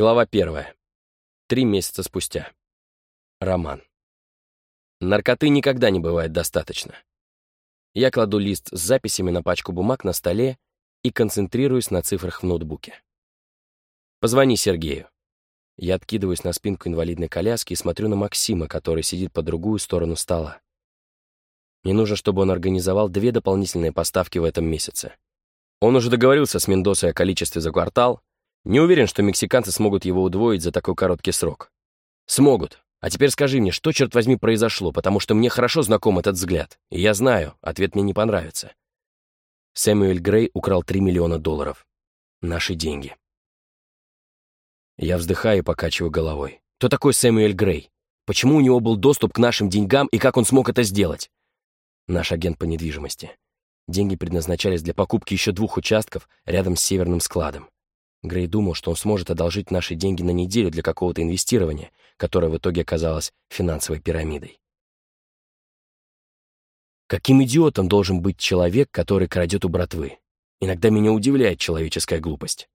Глава первая. Три месяца спустя. Роман. Наркоты никогда не бывает достаточно. Я кладу лист с записями на пачку бумаг на столе и концентрируюсь на цифрах в ноутбуке. Позвони Сергею. Я откидываюсь на спинку инвалидной коляски и смотрю на Максима, который сидит по другую сторону стола. Мне нужно, чтобы он организовал две дополнительные поставки в этом месяце. Он уже договорился с Мендосой о количестве за квартал, не уверен, что мексиканцы смогут его удвоить за такой короткий срок. Смогут. А теперь скажи мне, что, черт возьми, произошло, потому что мне хорошо знаком этот взгляд. И я знаю, ответ мне не понравится. Сэмюэль Грей украл 3 миллиона долларов. Наши деньги. Я вздыхаю и покачиваю головой. Кто такой Сэмюэль Грей? Почему у него был доступ к нашим деньгам и как он смог это сделать? Наш агент по недвижимости. Деньги предназначались для покупки еще двух участков рядом с северным складом. Грей думал, что он сможет одолжить наши деньги на неделю для какого-то инвестирования, которое в итоге оказалось финансовой пирамидой. Каким идиотом должен быть человек, который крадет у братвы? Иногда меня удивляет человеческая глупость.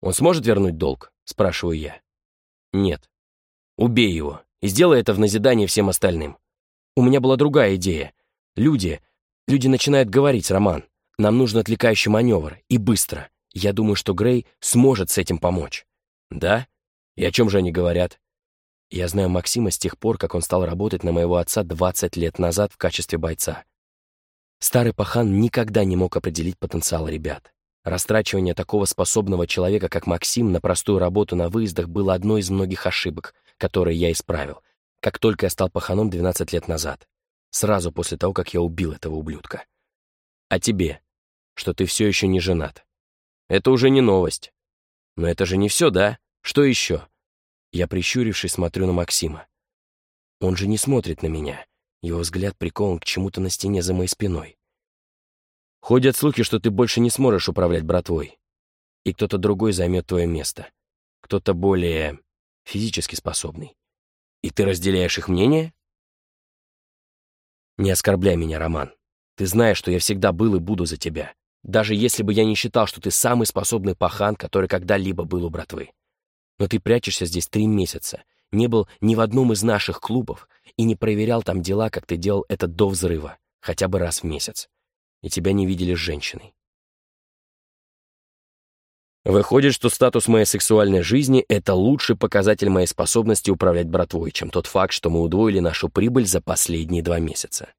«Он сможет вернуть долг?» — спрашиваю я. «Нет. Убей его и сделай это в назидание всем остальным. У меня была другая идея. Люди, люди начинают говорить, Роман, нам нужен отвлекающий маневр, и быстро. Я думаю, что Грей сможет с этим помочь. Да? И о чем же они говорят? Я знаю Максима с тех пор, как он стал работать на моего отца 20 лет назад в качестве бойца. Старый пахан никогда не мог определить потенциал ребят. Растрачивание такого способного человека, как Максим, на простую работу на выездах было одной из многих ошибок, которые я исправил, как только я стал паханом 12 лет назад, сразу после того, как я убил этого ублюдка. А тебе, что ты все еще не женат. Это уже не новость. Но это же не все, да? Что еще? Я, прищурившись, смотрю на Максима. Он же не смотрит на меня. Его взгляд прикован к чему-то на стене за моей спиной. Ходят слухи, что ты больше не сможешь управлять братвой. И кто-то другой займет твое место. Кто-то более физически способный. И ты разделяешь их мнение? Не оскорбляй меня, Роман. Ты знаешь, что я всегда был и буду за тебя даже если бы я не считал, что ты самый способный пахан, который когда-либо был у братвы. Но ты прячешься здесь три месяца, не был ни в одном из наших клубов и не проверял там дела, как ты делал это до взрыва, хотя бы раз в месяц. И тебя не видели с женщиной. Выходит, что статус моей сексуальной жизни — это лучший показатель моей способности управлять братвой, чем тот факт, что мы удвоили нашу прибыль за последние два месяца.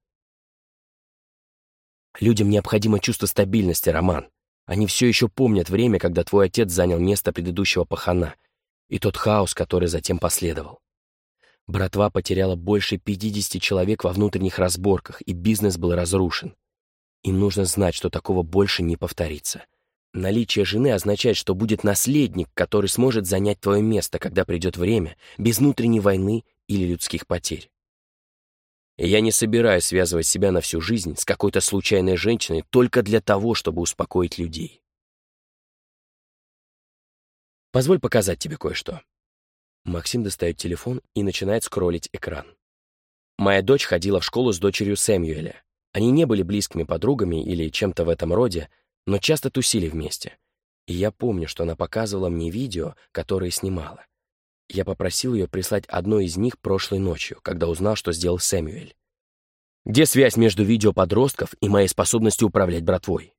Людям необходимо чувство стабильности, Роман. Они все еще помнят время, когда твой отец занял место предыдущего пахана, и тот хаос, который затем последовал. Братва потеряла больше 50 человек во внутренних разборках, и бизнес был разрушен. Им нужно знать, что такого больше не повторится. Наличие жены означает, что будет наследник, который сможет занять твое место, когда придет время, без внутренней войны или людских потерь. И я не собираюсь связывать себя на всю жизнь с какой-то случайной женщиной только для того, чтобы успокоить людей. Позволь показать тебе кое-что. Максим достает телефон и начинает скроллить экран. Моя дочь ходила в школу с дочерью Сэмюэля. Они не были близкими подругами или чем-то в этом роде, но часто тусили вместе. И я помню, что она показывала мне видео, которые снимала. Я попросил ее прислать одно из них прошлой ночью, когда узнал, что сделал Сэмюэль. Где связь между видео подростков и моей способностью управлять братвой?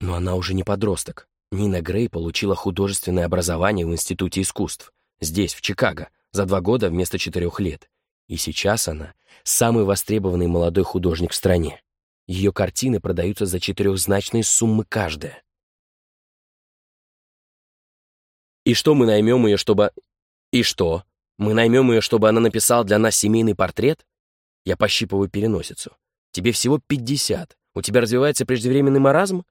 Но она уже не подросток. Нина Грей получила художественное образование в Институте искусств, здесь, в Чикаго, за два года вместо четырех лет. И сейчас она самый востребованный молодой художник в стране. Ее картины продаются за четырехзначные суммы каждая. И что мы наймем ее, чтобы... И что? Мы наймем ее, чтобы она написала для нас семейный портрет? Я пощипываю переносицу. Тебе всего пятьдесят. У тебя развивается преждевременный маразм?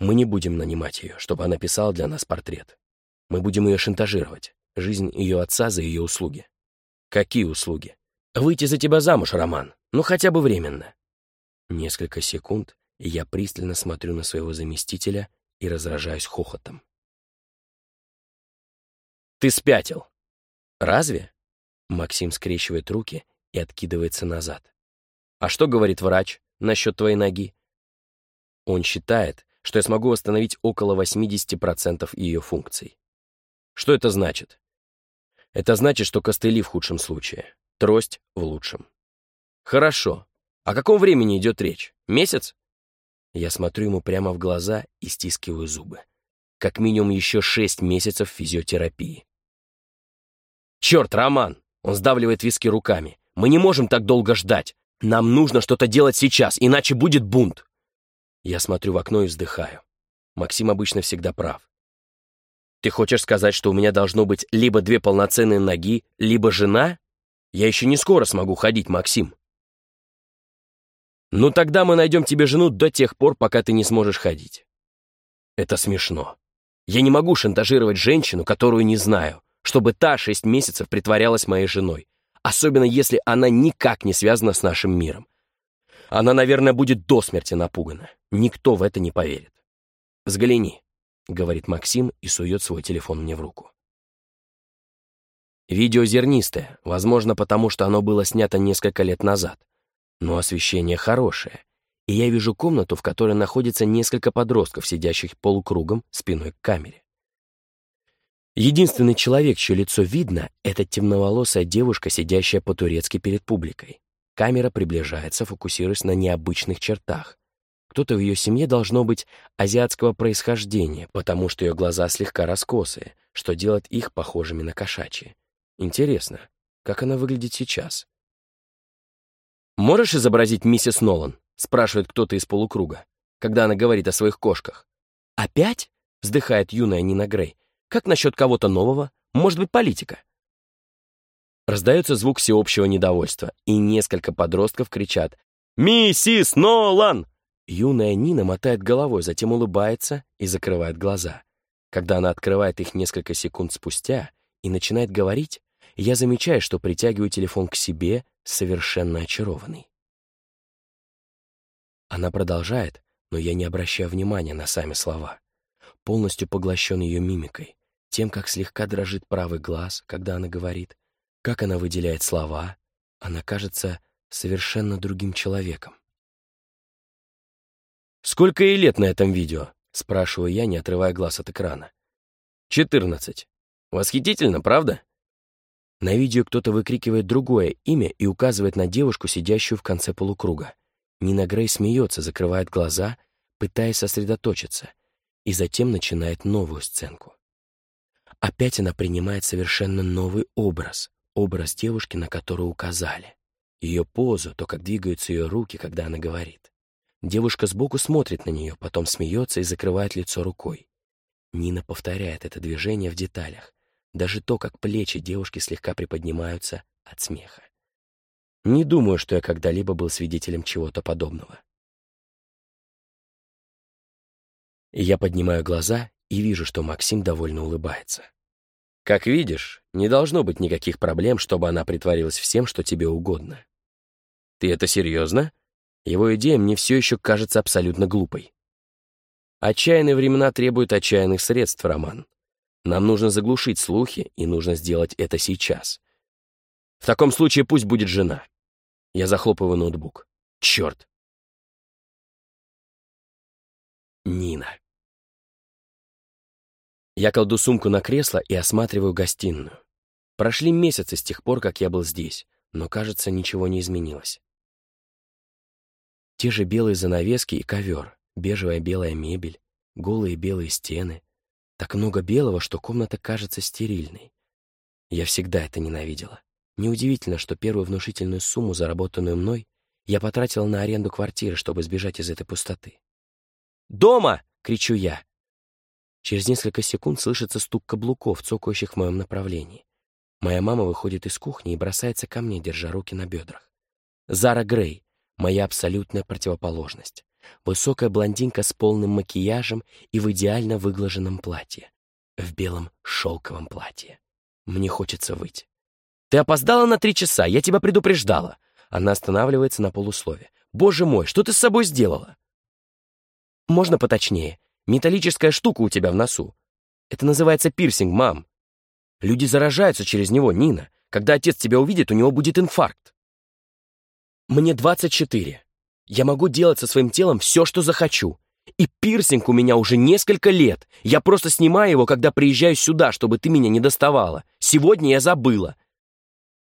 Мы не будем нанимать ее, чтобы она писала для нас портрет. Мы будем ее шантажировать. Жизнь ее отца за ее услуги. Какие услуги? Выйти за тебя замуж, Роман. Ну, хотя бы временно. Несколько секунд, я пристально смотрю на своего заместителя и разражаюсь хохотом. Ты спятил. Разве? Максим скрещивает руки и откидывается назад. А что говорит врач насчет твоей ноги? Он считает, что я смогу восстановить около 80% ее функций. Что это значит? Это значит, что костыли в худшем случае, трость в лучшем. Хорошо. О каком времени идет речь? Месяц? Я смотрю ему прямо в глаза и стискиваю зубы. Как минимум еще шесть месяцев физиотерапии. Черт, Роман! Он сдавливает виски руками. Мы не можем так долго ждать. Нам нужно что-то делать сейчас, иначе будет бунт. Я смотрю в окно и вздыхаю. Максим обычно всегда прав. Ты хочешь сказать, что у меня должно быть либо две полноценные ноги, либо жена? Я еще не скоро смогу ходить, Максим. Ну тогда мы найдем тебе жену до тех пор, пока ты не сможешь ходить. Это смешно. Я не могу шантажировать женщину, которую не знаю, чтобы та шесть месяцев притворялась моей женой, особенно если она никак не связана с нашим миром. Она, наверное, будет до смерти напугана. Никто в это не поверит. Взгляни, — говорит Максим и сует свой телефон мне в руку. Видео зернистое, возможно, потому что оно было снято несколько лет назад но освещение хорошее, и я вижу комнату, в которой находится несколько подростков, сидящих полукругом спиной к камере. Единственный человек, чье лицо видно, это темноволосая девушка, сидящая по-турецки перед публикой. Камера приближается, фокусируясь на необычных чертах. Кто-то в ее семье должно быть азиатского происхождения, потому что ее глаза слегка раскосые, что делает их похожими на кошачьи. Интересно, как она выглядит сейчас? «Можешь изобразить миссис Нолан?» — спрашивает кто-то из полукруга, когда она говорит о своих кошках. «Опять?» — вздыхает юная Нина Грей. «Как насчет кого-то нового? Может быть, политика?» Раздается звук всеобщего недовольства, и несколько подростков кричат «Миссис Нолан!» Юная Нина мотает головой, затем улыбается и закрывает глаза. Когда она открывает их несколько секунд спустя и начинает говорить, я замечаю, что притягиваю телефон к себе, совершенно очарованный. Она продолжает, но я не обращаю внимания на сами слова. Полностью поглощен ее мимикой, тем, как слегка дрожит правый глаз, когда она говорит, как она выделяет слова, она кажется совершенно другим человеком. «Сколько ей лет на этом видео?» — спрашиваю я, не отрывая глаз от экрана. «Четырнадцать. Восхитительно, правда?» На видео кто-то выкрикивает другое имя и указывает на девушку, сидящую в конце полукруга. Нина Грей смеется, закрывает глаза, пытаясь сосредоточиться, и затем начинает новую сценку. Опять она принимает совершенно новый образ, образ девушки, на которую указали. Ее позу, то, как двигаются ее руки, когда она говорит. Девушка сбоку смотрит на нее, потом смеется и закрывает лицо рукой. Нина повторяет это движение в деталях, даже то, как плечи девушки слегка приподнимаются от смеха. Не думаю, что я когда-либо был свидетелем чего-то подобного. Я поднимаю глаза и вижу, что Максим довольно улыбается. Как видишь, не должно быть никаких проблем, чтобы она притворилась всем, что тебе угодно. Ты это серьезно? Его идея мне все еще кажется абсолютно глупой. Отчаянные времена требуют отчаянных средств, Роман. Нам нужно заглушить слухи, и нужно сделать это сейчас. В таком случае пусть будет жена. Я захлопываю ноутбук. Черт. Нина. Я кладу сумку на кресло и осматриваю гостиную. Прошли месяцы с тех пор, как я был здесь, но, кажется, ничего не изменилось. Те же белые занавески и ковер, бежевая белая мебель, голые белые стены, так много белого, что комната кажется стерильной. Я всегда это ненавидела. Неудивительно, что первую внушительную сумму, заработанную мной, я потратила на аренду квартиры, чтобы сбежать из этой пустоты. «Дома!» — кричу я. Через несколько секунд слышится стук каблуков, цокающих в моем направлении. Моя мама выходит из кухни и бросается ко мне, держа руки на бедрах. Зара Грей — моя абсолютная противоположность. Высокая блондинка с полным макияжем и в идеально выглаженном платье. В белом шелковом платье. Мне хочется выйти. «Ты опоздала на три часа, я тебя предупреждала!» Она останавливается на полуслове. «Боже мой, что ты с собой сделала?» «Можно поточнее? Металлическая штука у тебя в носу. Это называется пирсинг, мам. Люди заражаются через него, Нина. Когда отец тебя увидит, у него будет инфаркт». «Мне 24. Я могу делать со своим телом все, что захочу. И пирсинг у меня уже несколько лет. Я просто снимаю его, когда приезжаю сюда, чтобы ты меня не доставала. Сегодня я забыла.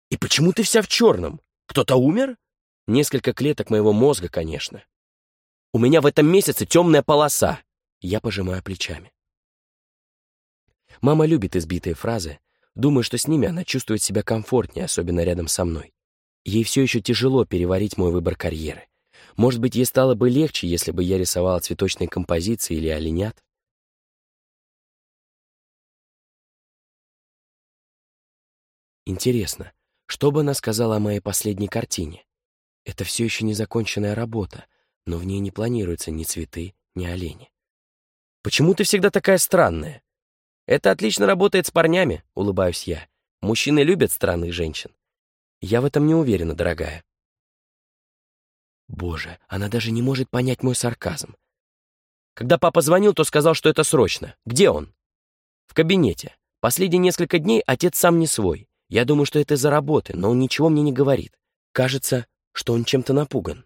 И почему ты вся в черном? Кто-то умер? Несколько клеток моего мозга, конечно. У меня в этом месяце темная полоса. Я пожимаю плечами. Мама любит избитые фразы. Думаю, что с ними она чувствует себя комфортнее, особенно рядом со мной. Ей все еще тяжело переварить мой выбор карьеры. Может быть, ей стало бы легче, если бы я рисовала цветочные композиции или оленят? Интересно, что бы она сказала о моей последней картине? Это все еще незаконченная работа, но в ней не планируются ни цветы, ни олени. «Почему ты всегда такая странная?» «Это отлично работает с парнями», — улыбаюсь я. «Мужчины любят странных женщин». «Я в этом не уверена, дорогая». Боже, она даже не может понять мой сарказм. Когда папа звонил, то сказал, что это срочно. Где он? В кабинете. Последние несколько дней отец сам не свой. Я думаю, что это из-за работы, но он ничего мне не говорит. Кажется, что он чем-то напуган.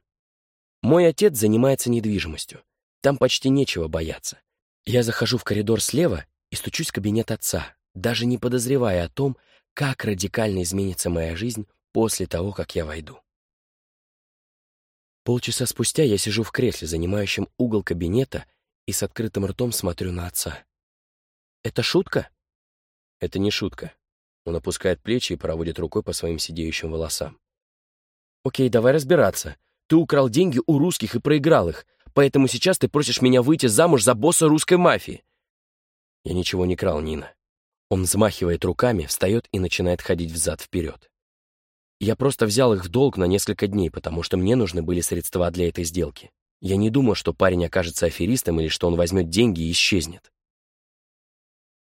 Мой отец занимается недвижимостью. Там почти нечего бояться. Я захожу в коридор слева и стучусь в кабинет отца, даже не подозревая о том, как радикально изменится моя жизнь после того, как я войду. Полчаса спустя я сижу в кресле, занимающем угол кабинета, и с открытым ртом смотрю на отца. «Это шутка?» «Это не шутка». Он опускает плечи и проводит рукой по своим сидеющим волосам. «Окей, давай разбираться. Ты украл деньги у русских и проиграл их, поэтому сейчас ты просишь меня выйти замуж за босса русской мафии». «Я ничего не крал, Нина». Он взмахивает руками, встает и начинает ходить взад-вперед. Я просто взял их в долг на несколько дней, потому что мне нужны были средства для этой сделки. Я не думал, что парень окажется аферистом или что он возьмет деньги и исчезнет.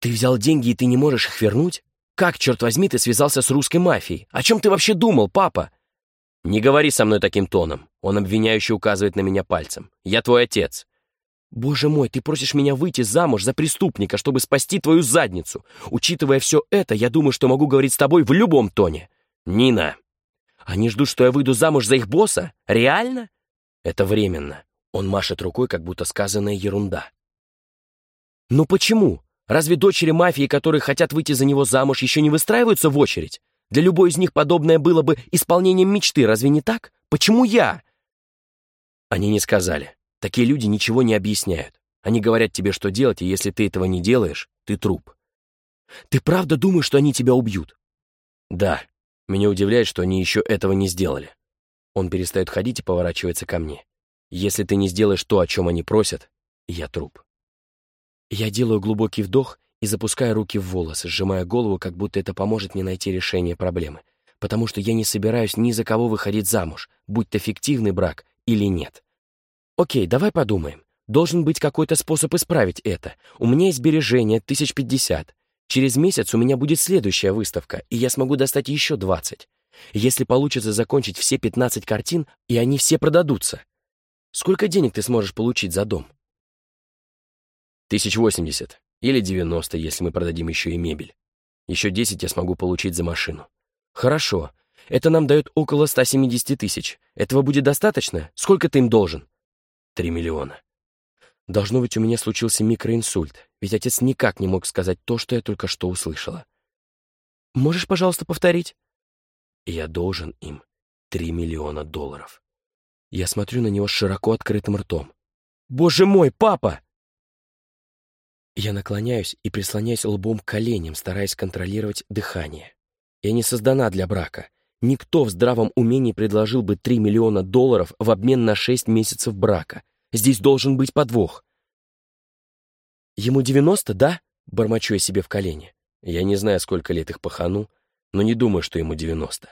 «Ты взял деньги, и ты не можешь их вернуть? Как, черт возьми, ты связался с русской мафией? О чем ты вообще думал, папа?» «Не говори со мной таким тоном». Он обвиняюще указывает на меня пальцем. «Я твой отец». «Боже мой, ты просишь меня выйти замуж за преступника, чтобы спасти твою задницу. Учитывая все это, я думаю, что могу говорить с тобой в любом тоне. Нина, они ждут, что я выйду замуж за их босса? Реально? Это временно. Он машет рукой, как будто сказанная ерунда. Ну почему? Разве дочери мафии, которые хотят выйти за него замуж, еще не выстраиваются в очередь? Для любой из них подобное было бы исполнением мечты, разве не так? Почему я? Они не сказали. Такие люди ничего не объясняют. Они говорят тебе, что делать, и если ты этого не делаешь, ты труп. Ты правда думаешь, что они тебя убьют? Да, меня удивляет, что они еще этого не сделали. Он перестает ходить и поворачивается ко мне. Если ты не сделаешь то, о чем они просят, я труп. Я делаю глубокий вдох и запускаю руки в волосы, сжимая голову, как будто это поможет мне найти решение проблемы. Потому что я не собираюсь ни за кого выходить замуж, будь то фиктивный брак или нет. Окей, давай подумаем. Должен быть какой-то способ исправить это. У меня есть сбережения, тысяч пятьдесят. Через месяц у меня будет следующая выставка, и я смогу достать еще 20. Если получится закончить все 15 картин, и они все продадутся. Сколько денег ты сможешь получить за дом? Тысяч восемьдесят. Или девяносто, если мы продадим еще и мебель. Еще десять я смогу получить за машину. Хорошо. Это нам дает около 170 тысяч. Этого будет достаточно? Сколько ты им должен? Три миллиона. Должно быть, у меня случился микроинсульт, ведь отец никак не мог сказать то, что я только что услышала. «Можешь, пожалуйста, повторить?» Я должен им три миллиона долларов. Я смотрю на него с широко открытым ртом. «Боже мой, папа!» Я наклоняюсь и прислоняюсь лбом к коленям, стараясь контролировать дыхание. Я не создана для брака. Никто в здравом уме не предложил бы 3 миллиона долларов в обмен на 6 месяцев брака. Здесь должен быть подвох. Ему девяносто, да? Бормочу я себе в колени. Я не знаю, сколько лет их пахану, но не думаю, что ему девяносто.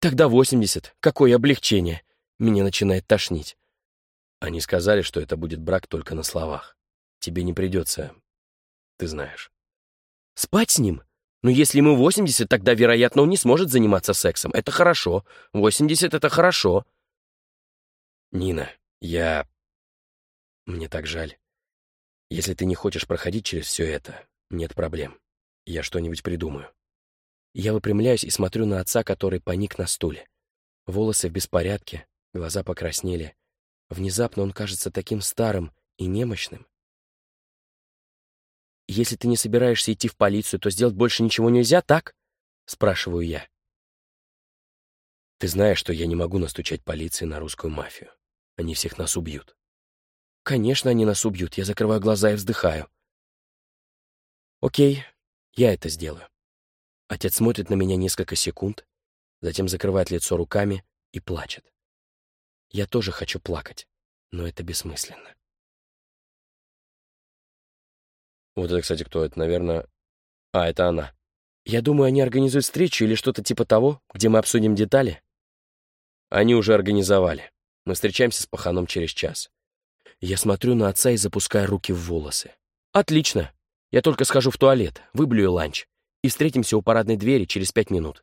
Тогда восемьдесят. Какое облегчение. Меня начинает тошнить. Они сказали, что это будет брак только на словах. Тебе не придется, ты знаешь. Спать с ним? Но если ему восемьдесят, тогда, вероятно, он не сможет заниматься сексом. Это хорошо. Восемьдесят — это хорошо. Нина, я... Мне так жаль. Если ты не хочешь проходить через все это, нет проблем. Я что-нибудь придумаю. Я выпрямляюсь и смотрю на отца, который паник на стуле. Волосы в беспорядке, глаза покраснели. Внезапно он кажется таким старым и немощным. «Если ты не собираешься идти в полицию, то сделать больше ничего нельзя, так?» — спрашиваю я. «Ты знаешь, что я не могу настучать полиции на русскую мафию. Они всех нас убьют». «Конечно, они нас убьют. Я закрываю глаза и вздыхаю». «Окей, я это сделаю». Отец смотрит на меня несколько секунд, затем закрывает лицо руками и плачет. Я тоже хочу плакать, но это бессмысленно. Вот это, кстати, кто? Это, наверное... А, это она. Я думаю, они организуют встречу или что-то типа того, где мы обсудим детали. Они уже организовали. Мы встречаемся с паханом через час. Я смотрю на отца и запускаю руки в волосы. Отлично. Я только схожу в туалет, выблюю ланч. И встретимся у парадной двери через пять минут.